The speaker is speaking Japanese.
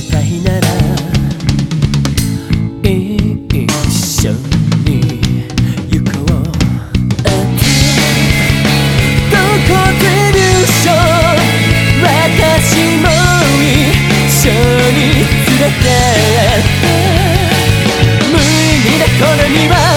せたいなら一緒に行こう。どこで優勝もにれて無理だころには